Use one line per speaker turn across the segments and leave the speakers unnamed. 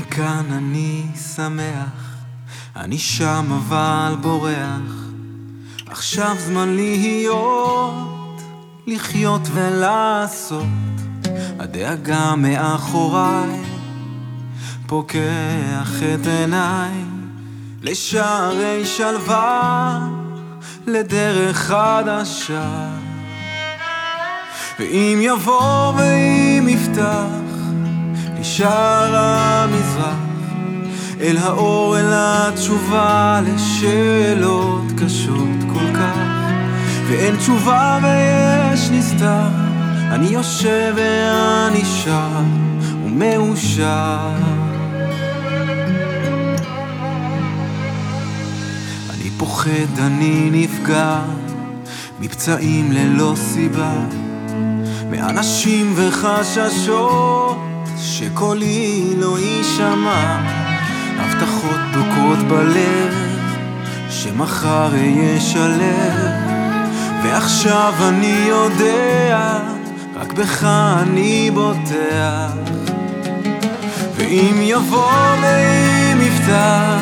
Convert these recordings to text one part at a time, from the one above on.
כאן, אני שמח, אני שם אבל בורח. עכשיו זמן להיות, לחיות ולעשות. הדאגה מאחוריי, פוקח את עיניי לשערי שלווה, לדרך חדשה. ואם יבוא ואם יפתח משער המזרח אל האור, אל התשובה לשאלות קשות כל כך. ואין תשובה ויש נסתר אני יושב ואני שר ומאושר. אני פוחד, אני נפגע מפצעים ללא סיבה מאנשים וחששות שקולי לא יישמע, הבטחות דוקרות בלב, שמחר אהיה שלב, ועכשיו אני יודע, רק בך אני בוטח. ואם יבוא ואם יפתח,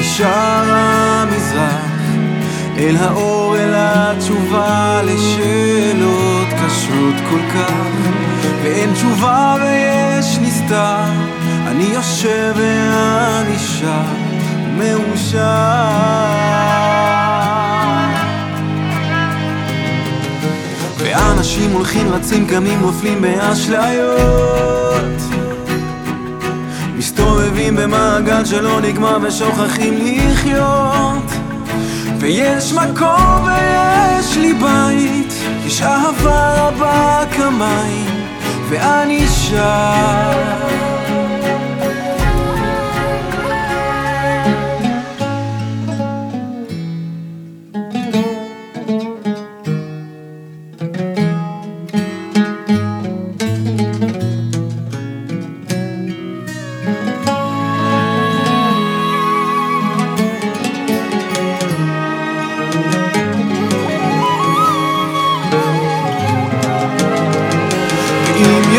נשאר המזרח, אל האור, אל התשובה לשאלות קשות כל כך, ואין תשובה ויש נסתר, אני יושב ואני שר, מאושר. ואנשים הולכים, רצים, קמים, נופלים באשליות. מסתובבים במעגל שלא נגמר ושוכחים לחיות. ויש מקום ויש לי בית, יש אהבה רבה כמים, ואני שר.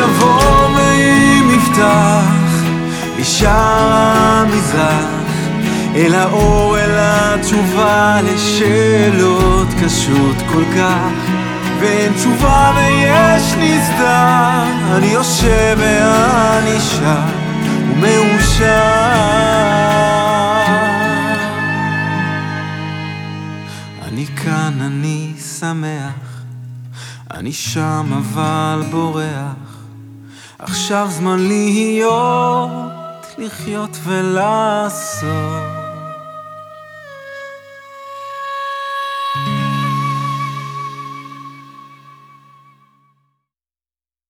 יבוא ואם יפתח משער המזרח אל האור, אל התשובה לשאלות קשות כל כך. ואין תשובה ויש נסתר אני יושב ואני שר ומאושר. אני כאן, אני שמח אני שם אבל בורח עכשיו זמן להיות, לחיות ולעשות